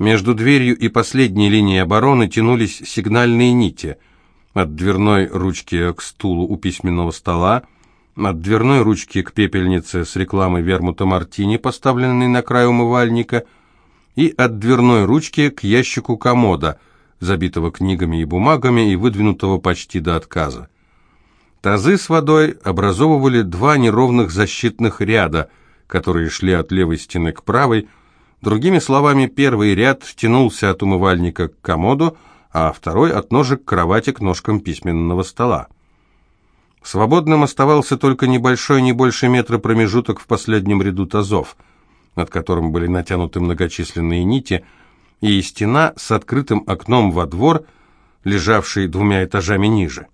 Между дверью и последней линией обороны тянулись сигнальные нити. От дверной ручки к стулу у письменного стола, от дверной ручки к пепельнице с рекламой вермута мартини, поставленной на край умывальника, и от дверной ручки к ящику комода, забитого книгами и бумагами и выдвинутого почти до отказа. Тазы с водой образовывали два неровных защитных ряда, которые шли от левой стены к правой, Другими словами, первый ряд тянулся от умывальника к комоду, а второй от ножек кровати к ножкам письменного стола. Свободным оставался только небольшой, не больше метра промежуток в последнем ряду тазов, над которым были натянуты многочисленные нити, и стена с открытым окном во двор, лежавший двумя этажами ниже.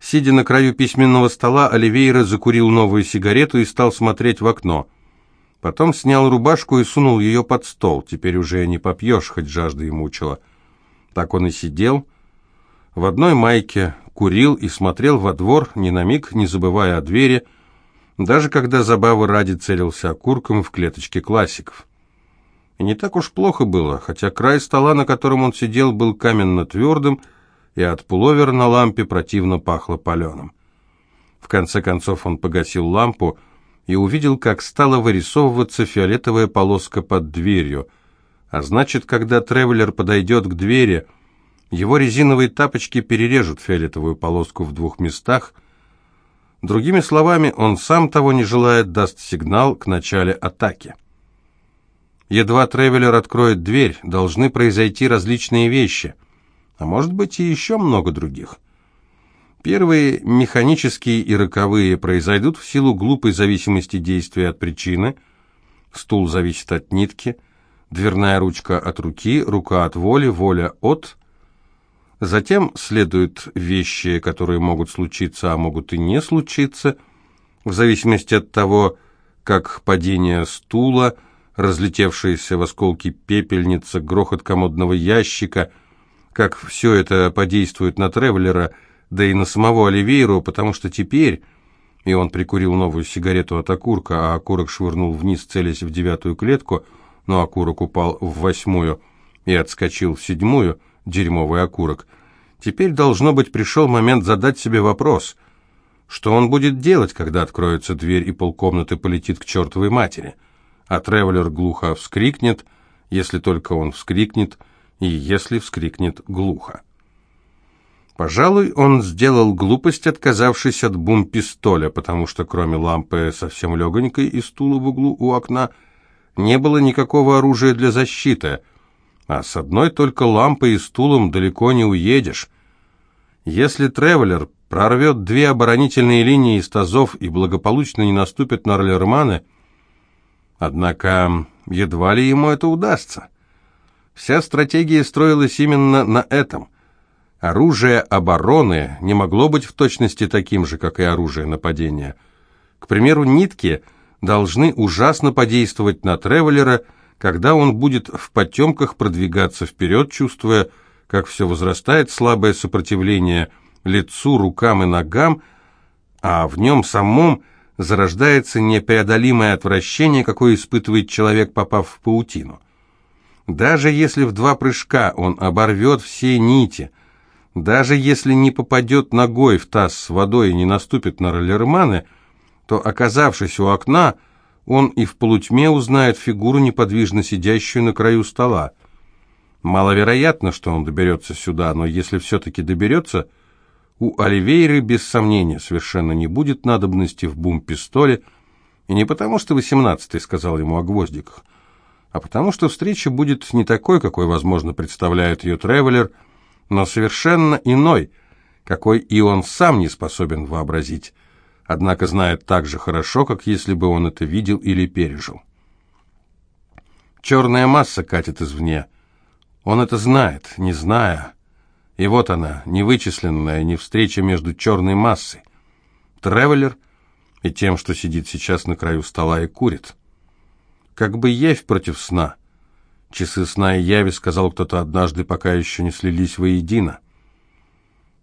Сидя на краю письменного стола, Оливейра закурил новую сигарету и стал смотреть в окно. Потом снял рубашку и сунул ее под стол. Теперь уже не попьешь, хоть жажда и мучила. Так он и сидел в одной майке, курил и смотрел во двор, ни на миг не забывая о двери, даже когда забавы ради целился окурком в клеточке классиков. И не так уж плохо было, хотя край стола, на котором он сидел, был каменно-твердым, и от пуловера на лампе противно пахло паленым. В конце концов он погасил лампу и увидел, как стала вырисовываться фиолетовая полоска под дверью. А значит, когда тревелер подойдет к двери, его резиновые тапочки перережут фиолетовую полоску в двух местах. Другими словами, он сам того не желает, даст сигнал к начале атаки. Едва тревелер откроет дверь, должны произойти различные вещи, а может быть и еще много других. Первые, механические и роковые, произойдут в силу глупой зависимости действия от причины. Стул зависит от нитки, дверная ручка от руки, рука от воли, воля от... Затем следуют вещи, которые могут случиться, а могут и не случиться, в зависимости от того, как падение стула, разлетевшиеся в осколки пепельница, грохот комодного ящика, как все это подействует на тревелера – да и на самого Оливейру, потому что теперь... И он прикурил новую сигарету от окурка, а окурок швырнул вниз, целясь в девятую клетку, но окурок упал в восьмую и отскочил в седьмую, дерьмовый окурок. Теперь, должно быть, пришел момент задать себе вопрос, что он будет делать, когда откроется дверь и полкомнаты полетит к чертовой матери. А Тревелер глухо вскрикнет, если только он вскрикнет, и если вскрикнет глухо. Пожалуй, он сделал глупость, отказавшись от бум-пистоля, потому что кроме лампы совсем легонькой и стула в углу у окна не было никакого оружия для защиты, а с одной только лампой и стулом далеко не уедешь. Если Тревелер прорвет две оборонительные линии из тазов и благополучно не наступит на Орлерманы, однако едва ли ему это удастся. Вся стратегия строилась именно на этом – Оружие обороны не могло быть в точности таким же, как и оружие нападения. К примеру, нитки должны ужасно подействовать на тревелера, когда он будет в потемках продвигаться вперед, чувствуя, как все возрастает слабое сопротивление лицу, рукам и ногам, а в нем самом зарождается непреодолимое отвращение, какое испытывает человек, попав в паутину. Даже если в два прыжка он оборвет все нити – даже если не попадет ногой в таз с водой и не наступит на роллерманы, то, оказавшись у окна, он и в полутьме узнает фигуру, неподвижно сидящую на краю стола. Маловероятно, что он доберется сюда, но если все-таки доберется, у Оливейры, без сомнения, совершенно не будет надобности в бум-пистоле, и не потому, что восемнадцатый сказал ему о гвоздиках, а потому, что встреча будет не такой, какой, возможно, представляет ее Тревелер – но совершенно иной, какой и он сам не способен вообразить, однако знает так же хорошо, как если бы он это видел или пережил. Черная масса катит извне. Он это знает, не зная. И вот она, невычисленная, не встреча между черной массой, тревелер и тем, что сидит сейчас на краю стола и курит. Как бы явь против сна — Часы сна и яви, сказал кто-то однажды, пока еще не слились воедино.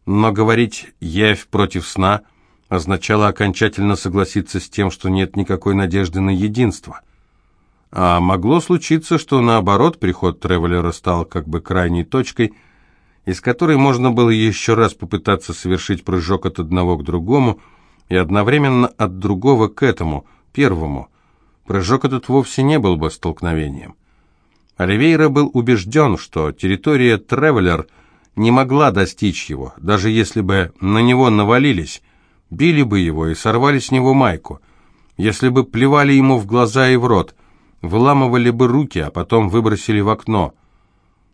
Но говорить «явь против сна» означало окончательно согласиться с тем, что нет никакой надежды на единство. А могло случиться, что наоборот приход Тревелера стал как бы крайней точкой, из которой можно было еще раз попытаться совершить прыжок от одного к другому и одновременно от другого к этому, первому. Прыжок этот вовсе не был бы столкновением. Оливейра был убежден, что территория Тревелер не могла достичь его, даже если бы на него навалились, били бы его и сорвали с него майку, если бы плевали ему в глаза и в рот, выламывали бы руки, а потом выбросили в окно.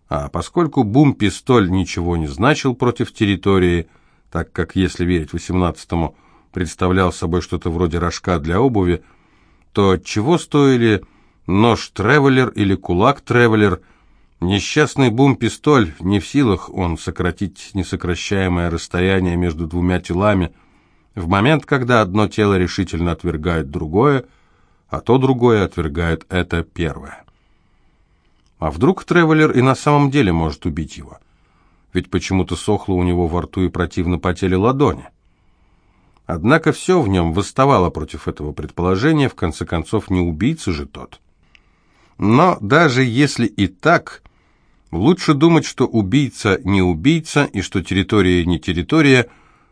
А поскольку бум-пистоль ничего не значил против территории, так как, если верить восемнадцатому, представлял собой что-то вроде рожка для обуви, то чего стоили нож-тревелер или кулак-тревелер, несчастный бум-пистоль, не в силах он сократить несокращаемое расстояние между двумя телами, в момент, когда одно тело решительно отвергает другое, а то другое отвергает это первое. А вдруг Тревелер и на самом деле может убить его? Ведь почему-то сохло у него во рту и противно потели ладони. Однако все в нем восставало против этого предположения, в конце концов, не убийца же тот. Но даже если и так, лучше думать, что убийца не убийца и что территория не территория,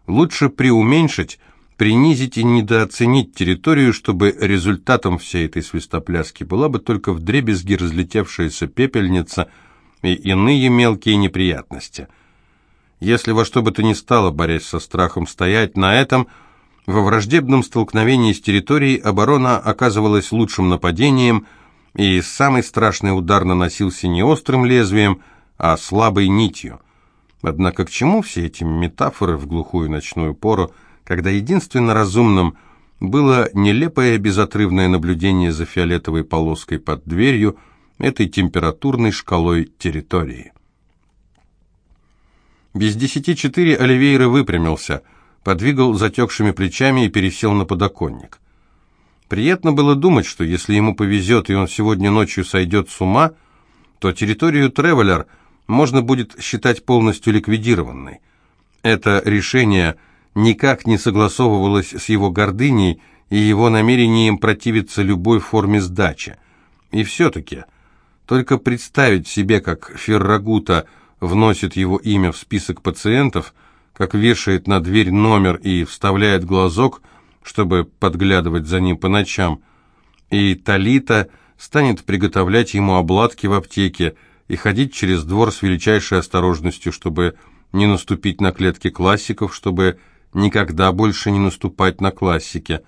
лучше преуменьшить, принизить и недооценить территорию, чтобы результатом всей этой свистопляски была бы только вдребезги разлетевшаяся пепельница и иные мелкие неприятности. Если во что бы то ни стало, борясь со страхом, стоять на этом – во враждебном столкновении с территорией оборона оказывалась лучшим нападением – и самый страшный удар наносился не острым лезвием, а слабой нитью. Однако к чему все эти метафоры в глухую ночную пору, когда единственно разумным было нелепое безотрывное наблюдение за фиолетовой полоской под дверью этой температурной шкалой территории? Без десяти четыре Оливейра выпрямился, подвигал затекшими плечами и пересел на подоконник. Приятно было думать, что если ему повезет и он сегодня ночью сойдет с ума, то территорию Тревелер можно будет считать полностью ликвидированной. Это решение никак не согласовывалось с его гордыней и его намерением противиться любой форме сдачи. И все-таки, только представить себе, как Феррагута вносит его имя в список пациентов, как вешает на дверь номер и вставляет глазок – чтобы подглядывать за ним по ночам, и Талита станет приготовлять ему обладки в аптеке и ходить через двор с величайшей осторожностью, чтобы не наступить на клетки классиков, чтобы никогда больше не наступать на классики.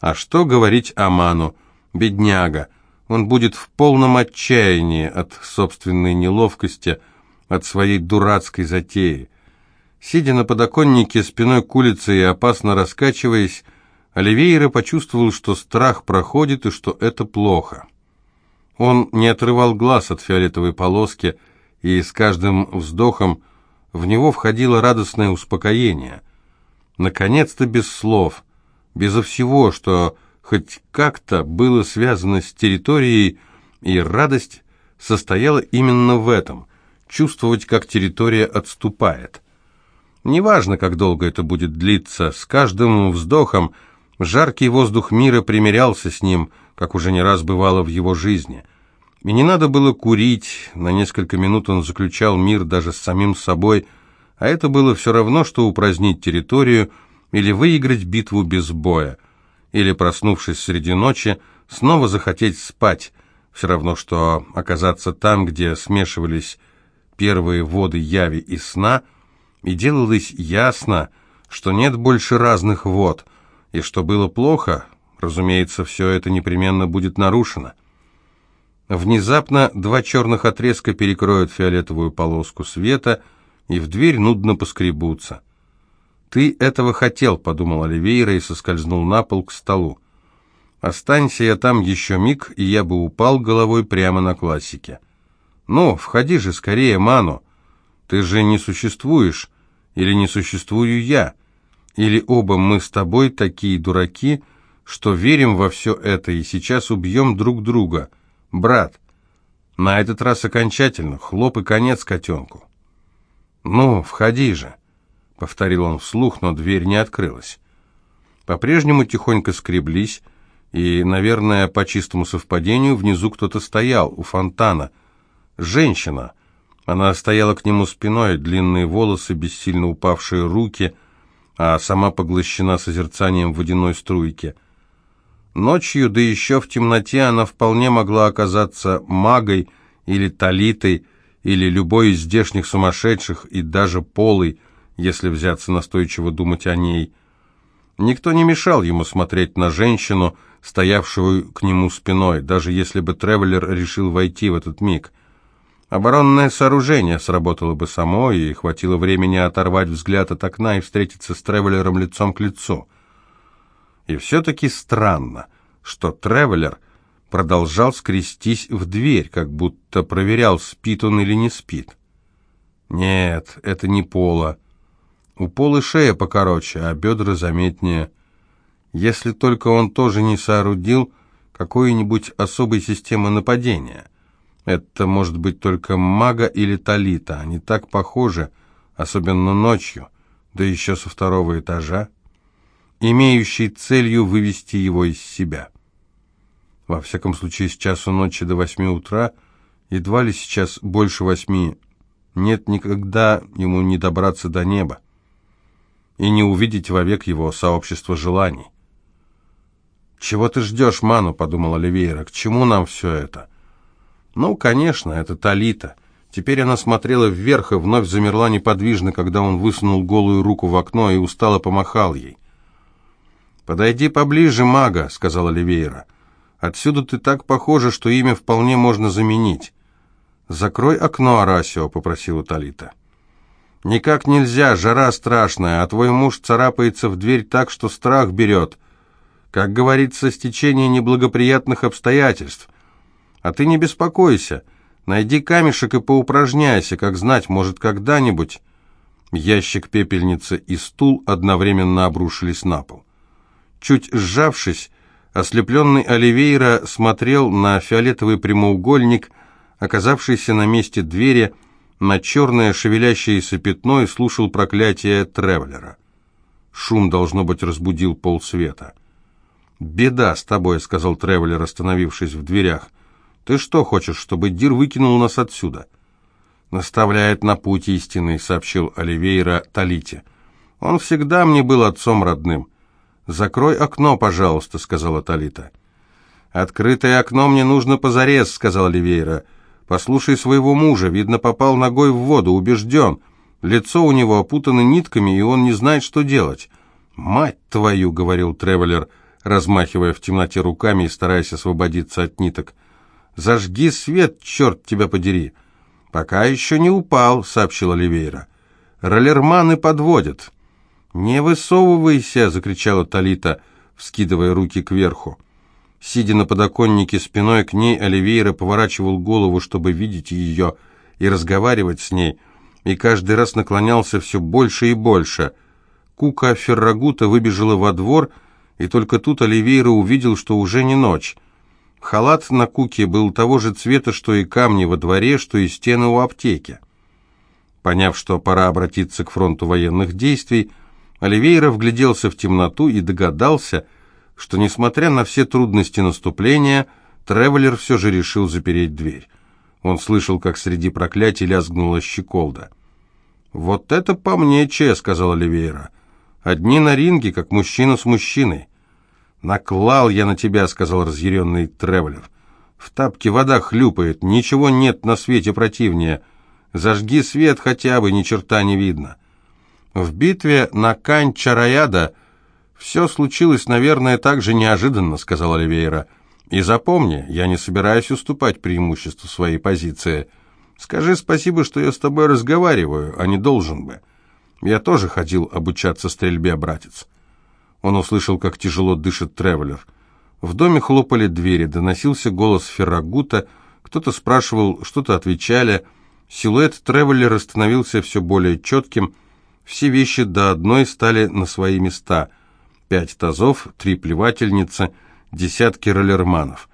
А что говорить о Ману? Бедняга. Он будет в полном отчаянии от собственной неловкости, от своей дурацкой затеи. Сидя на подоконнике спиной к улице и опасно раскачиваясь, Оливейра почувствовал, что страх проходит и что это плохо. Он не отрывал глаз от фиолетовой полоски, и с каждым вздохом в него входило радостное успокоение. Наконец-то без слов, безо всего, что хоть как-то было связано с территорией, и радость состояла именно в этом – чувствовать, как территория отступает – Неважно, как долго это будет длиться, с каждым вздохом жаркий воздух мира примирялся с ним, как уже не раз бывало в его жизни. И не надо было курить, на несколько минут он заключал мир даже с самим собой, а это было все равно, что упразднить территорию или выиграть битву без боя, или, проснувшись среди ночи, снова захотеть спать, все равно, что оказаться там, где смешивались первые воды яви и сна – и делалось ясно, что нет больше разных вод, и что было плохо, разумеется, все это непременно будет нарушено. Внезапно два черных отрезка перекроют фиолетовую полоску света, и в дверь нудно поскребутся. «Ты этого хотел», — подумал Оливейра и соскользнул на пол к столу. «Останься я там еще миг, и я бы упал головой прямо на классике». «Ну, входи же скорее, Ману!» Ты же не существуешь, или не существую я, или оба мы с тобой такие дураки, что верим во все это и сейчас убьем друг друга. Брат, на этот раз окончательно, хлоп и конец котенку. «Ну, входи же», — повторил он вслух, но дверь не открылась. По-прежнему тихонько скреблись, И, наверное, по чистому совпадению, внизу кто-то стоял, у фонтана. Женщина. Она стояла к нему спиной, длинные волосы, бессильно упавшие руки, а сама поглощена созерцанием водяной струйки. Ночью, да еще в темноте, она вполне могла оказаться магой или талитой, или любой из здешних сумасшедших, и даже полой, если взяться настойчиво думать о ней. Никто не мешал ему смотреть на женщину, стоявшую к нему спиной, даже если бы Тревелер решил войти в этот миг. Оборонное сооружение сработало бы само, и хватило времени оторвать взгляд от окна и встретиться с Тревелером лицом к лицу. И все-таки странно, что Тревелер продолжал скрестись в дверь, как будто проверял, спит он или не спит. Нет, это не Пола. У Полы шея покороче, а бедра заметнее. Если только он тоже не соорудил какой-нибудь особой системы нападения. Это может быть только мага или талита, они так похожи, особенно ночью, да еще со второго этажа, имеющий целью вывести его из себя. Во всяком случае, с часу ночи до восьми утра, едва ли сейчас больше восьми, нет никогда ему не добраться до неба и не увидеть вовек его сообщество желаний. «Чего ты ждешь, Ману?» — подумал Оливейра. «К чему нам все это?» «Ну, конечно, это Талита. Теперь она смотрела вверх и вновь замерла неподвижно, когда он высунул голую руку в окно и устало помахал ей. «Подойди поближе, мага», — сказала Оливейра. «Отсюда ты так похожа, что имя вполне можно заменить». «Закрой окно, Арасио», — попросила Талита. «Никак нельзя, жара страшная, а твой муж царапается в дверь так, что страх берет», как говорится, стечение неблагоприятных обстоятельств. А ты не беспокойся, найди камешек и поупражняйся, как знать, может, когда-нибудь...» Ящик пепельницы и стул одновременно обрушились на пол. Чуть сжавшись, ослепленный Оливейра смотрел на фиолетовый прямоугольник, оказавшийся на месте двери, на черное шевелящееся пятно и слушал проклятие Тревелера. Шум, должно быть, разбудил полсвета. «Беда с тобой», — сказал Тревелер, остановившись в дверях. «Ты что хочешь, чтобы Дир выкинул нас отсюда?» «Наставляет на путь истинный», — сообщил Оливейра Талите. «Он всегда мне был отцом родным». «Закрой окно, пожалуйста», — сказала Талита. «Открытое окно мне нужно позарез», — сказал Оливейра. «Послушай своего мужа, видно, попал ногой в воду, убежден. Лицо у него опутано нитками, и он не знает, что делать». «Мать твою», — говорил Тревелер, — размахивая в темноте руками и стараясь освободиться от ниток. «Зажги свет, черт тебя подери!» «Пока еще не упал», — сообщил Оливейра. «Роллерманы подводят». «Не высовывайся!» — закричала Талита, вскидывая руки кверху. Сидя на подоконнике спиной к ней, Оливейра поворачивал голову, чтобы видеть ее и разговаривать с ней, и каждый раз наклонялся все больше и больше. Кука Феррагута выбежала во двор и только тут Оливейра увидел, что уже не ночь. Халат на куке был того же цвета, что и камни во дворе, что и стены у аптеки. Поняв, что пора обратиться к фронту военных действий, Оливейра вгляделся в темноту и догадался, что, несмотря на все трудности наступления, Тревелер все же решил запереть дверь. Он слышал, как среди проклятий лязгнула щеколда. «Вот это по мне, Че», — сказал Оливейра. «Одни на ринге, как мужчина с мужчиной. «Наклал я на тебя», — сказал разъяренный Тревелер. «В тапке вода хлюпает, ничего нет на свете противнее. Зажги свет хотя бы, ни черта не видно». В битве на Кань-Чараяда все случилось, наверное, так же неожиданно, сказал Оливейра. И запомни, я не собираюсь уступать преимуществу своей позиции. Скажи спасибо, что я с тобой разговариваю, а не должен бы. Я тоже ходил обучаться стрельбе, братец. Он услышал, как тяжело дышит Тревелер. В доме хлопали двери, доносился голос Феррагута, кто-то спрашивал, что-то отвечали. Силуэт Тревелера становился все более четким, все вещи до одной стали на свои места. Пять тазов, три плевательницы, десятки роллерманов.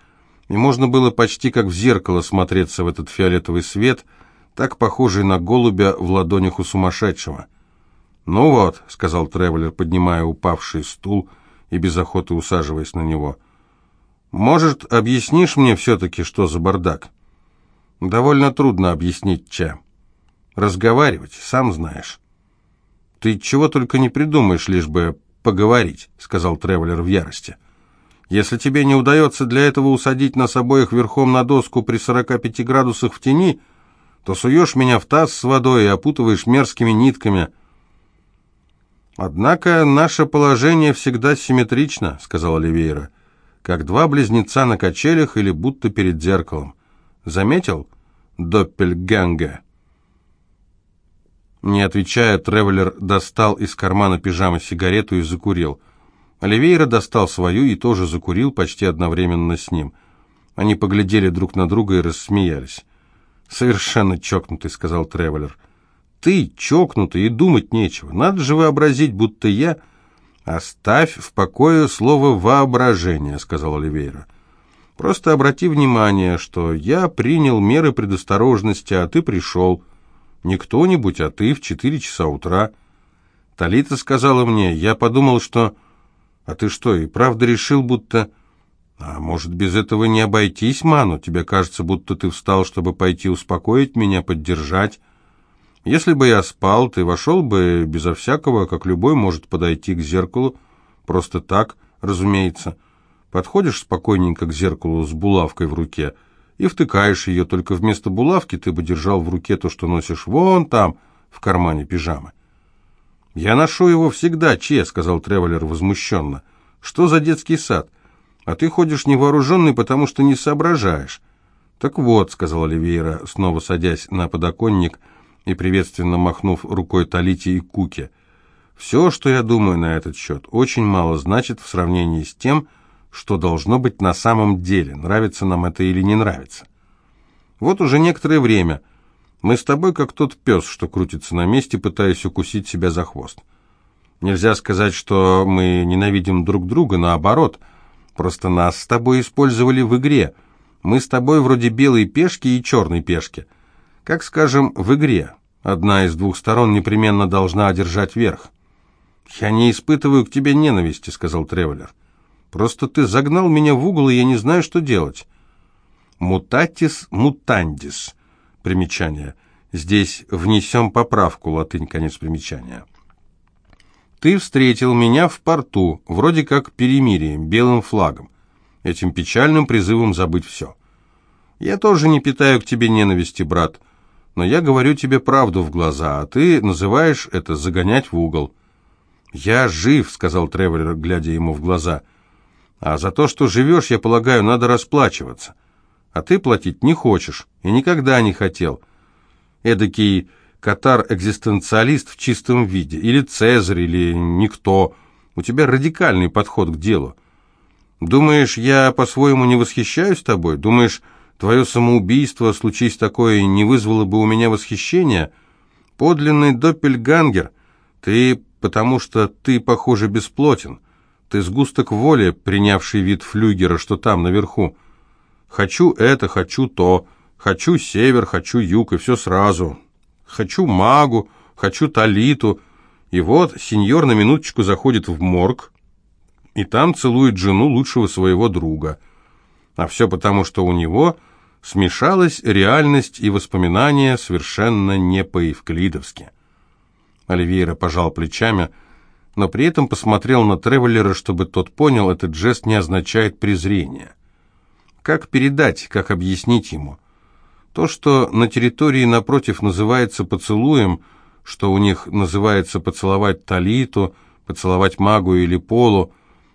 И можно было почти как в зеркало смотреться в этот фиолетовый свет, так похожий на голубя в ладонях у сумасшедшего. «Ну вот», — сказал Тревелер, поднимая упавший стул и без охоты усаживаясь на него, Может, объяснишь мне все-таки, что за бардак? Довольно трудно объяснить, Ча. Разговаривать, сам знаешь. Ты чего только не придумаешь, лишь бы поговорить, сказал Тревелер в ярости. Если тебе не удается для этого усадить нас обоих верхом на доску при 45 градусах в тени, то суешь меня в таз с водой и опутываешь мерзкими нитками. Однако наше положение всегда симметрично, сказал Оливейра как два близнеца на качелях или будто перед зеркалом. Заметил? Доппельганга. Не отвечая, Тревелер достал из кармана пижамы сигарету и закурил. Оливейра достал свою и тоже закурил почти одновременно с ним. Они поглядели друг на друга и рассмеялись. «Совершенно чокнутый», — сказал Тревелер. «Ты чокнутый, и думать нечего. Надо же вообразить, будто я...» «Оставь в покое слово «воображение», — сказал Оливейра. «Просто обрати внимание, что я принял меры предосторожности, а ты пришел. Не кто-нибудь, а ты в четыре часа утра. Талита сказала мне, я подумал, что... А ты что, и правда решил, будто... А может, без этого не обойтись, Ману? Тебе кажется, будто ты встал, чтобы пойти успокоить меня, поддержать?» Если бы я спал, ты вошел бы безо всякого, как любой может подойти к зеркалу, просто так, разумеется. Подходишь спокойненько к зеркалу с булавкой в руке и втыкаешь ее, только вместо булавки ты бы держал в руке то, что носишь вон там, в кармане пижамы. «Я ношу его всегда, Че», — сказал Тревелер возмущенно. «Что за детский сад? А ты ходишь невооруженный, потому что не соображаешь». «Так вот», — сказал Оливейра, снова садясь на подоконник, — и приветственно махнув рукой Талите и Куке. «Все, что я думаю на этот счет, очень мало значит в сравнении с тем, что должно быть на самом деле, нравится нам это или не нравится. Вот уже некоторое время мы с тобой как тот пес, что крутится на месте, пытаясь укусить себя за хвост. Нельзя сказать, что мы ненавидим друг друга, наоборот, просто нас с тобой использовали в игре. Мы с тобой вроде белой пешки и черной пешки». Как, скажем, в игре. Одна из двух сторон непременно должна одержать верх. «Я не испытываю к тебе ненависти», — сказал Тревелер. «Просто ты загнал меня в угол, и я не знаю, что делать». «Мутатис мутандис». Примечание. Здесь внесем поправку, латынь, конец примечания. «Ты встретил меня в порту, вроде как перемирием, белым флагом, этим печальным призывом забыть все. Я тоже не питаю к тебе ненависти, брат» но я говорю тебе правду в глаза, а ты называешь это загонять в угол». «Я жив», — сказал Тревор, глядя ему в глаза. «А за то, что живешь, я полагаю, надо расплачиваться. А ты платить не хочешь и никогда не хотел. Эдакий катар-экзистенциалист в чистом виде, или Цезарь, или никто. У тебя радикальный подход к делу. Думаешь, я по-своему не восхищаюсь тобой? Думаешь, Твое самоубийство, случись такое, не вызвало бы у меня восхищения? Подлинный доппельгангер. Ты, потому что ты, похоже, бесплотен. Ты сгусток воли, принявший вид флюгера, что там, наверху. Хочу это, хочу то. Хочу север, хочу юг, и все сразу. Хочу магу, хочу талиту. И вот сеньор на минуточку заходит в морг, и там целует жену лучшего своего друга. А все потому, что у него смешалась реальность и воспоминания совершенно не по-евклидовски. Оливейра пожал плечами, но при этом посмотрел на Тревеллера, чтобы тот понял, этот жест не означает презрение. Как передать, как объяснить ему? То, что на территории напротив называется поцелуем, что у них называется поцеловать Талиту, поцеловать магу или Полу,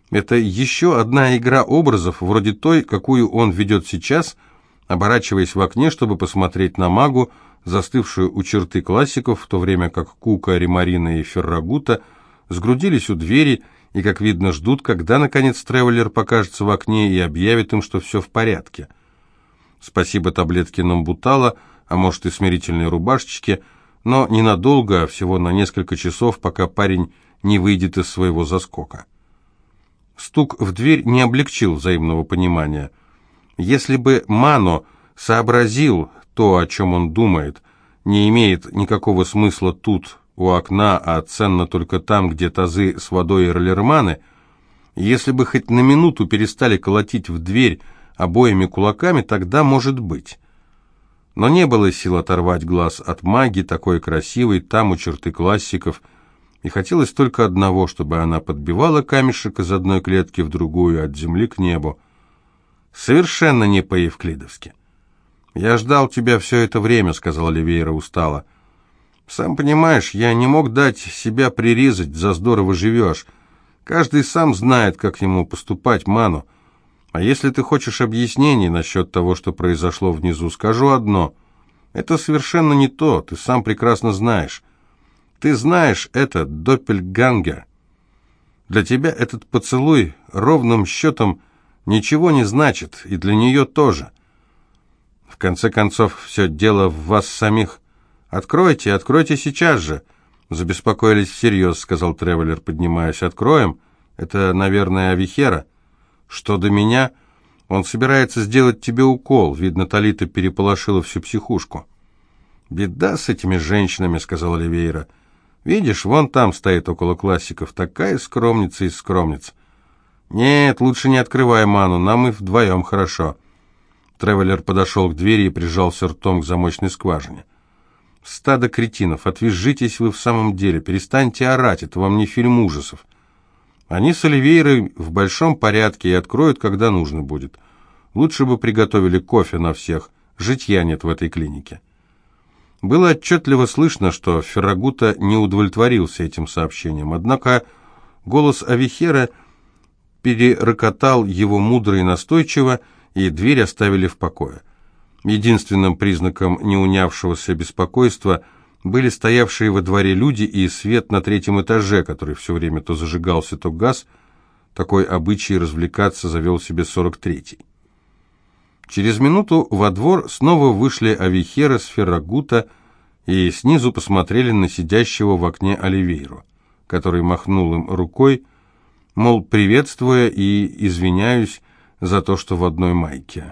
это еще одна игра образов, вроде той, какую он ведет сейчас – оборачиваясь в окне, чтобы посмотреть на магу, застывшую у черты классиков, в то время как Кука, Римарина и Феррагута сгрудились у двери и, как видно, ждут, когда, наконец, Тревелер покажется в окне и объявит им, что все в порядке. Спасибо таблетке Намбутала, а может и смирительной рубашечке, но ненадолго, а всего на несколько часов, пока парень не выйдет из своего заскока. Стук в дверь не облегчил взаимного понимания – если бы Мано сообразил то, о чем он думает, не имеет никакого смысла тут, у окна, а ценно только там, где тазы с водой и Если бы хоть на минуту перестали колотить в дверь обоими кулаками, тогда может быть. Но не было сил оторвать глаз от маги, такой красивой, там у черты классиков, и хотелось только одного, чтобы она подбивала камешек из одной клетки в другую, от земли к небу. Совершенно не по-евклидовски. «Я ждал тебя все это время», — сказала Оливейра устало. «Сам понимаешь, я не мог дать себя прирезать, за здорово живешь. Каждый сам знает, как ему поступать, Ману. А если ты хочешь объяснений насчет того, что произошло внизу, скажу одно. Это совершенно не то, ты сам прекрасно знаешь. Ты знаешь это, Доппельгангер. Для тебя этот поцелуй ровным счетом ничего не значит, и для нее тоже». В конце концов, все дело в вас самих. Откройте, откройте сейчас же. Забеспокоились всерьез, сказал Тревелер, поднимаясь. Откроем? Это, наверное, Авихера. Что до меня? Он собирается сделать тебе укол. Видно, Талита переполошила всю психушку. Беда с этими женщинами, сказал Оливейра. Видишь, вон там стоит около классиков такая скромница из скромниц. Нет, лучше не открывай ману, нам и вдвоем хорошо. Тревелер подошел к двери и прижался ртом к замочной скважине. «Стадо кретинов, отвяжитесь вы в самом деле, перестаньте орать, это вам не фильм ужасов. Они с Оливейрой в большом порядке и откроют, когда нужно будет. Лучше бы приготовили кофе на всех, житья нет в этой клинике». Было отчетливо слышно, что Феррагута не удовлетворился этим сообщением, однако голос Авихера перерокотал его мудро и настойчиво, и дверь оставили в покое. Единственным признаком неунявшегося беспокойства были стоявшие во дворе люди и свет на третьем этаже, который все время то зажигался, то газ. Такой обычай развлекаться завел себе 43-й. Через минуту во двор снова вышли Авихера с Феррагута и снизу посмотрели на сидящего в окне Оливейру, который махнул им рукой, мол, приветствуя и извиняюсь, за то, что в одной майке.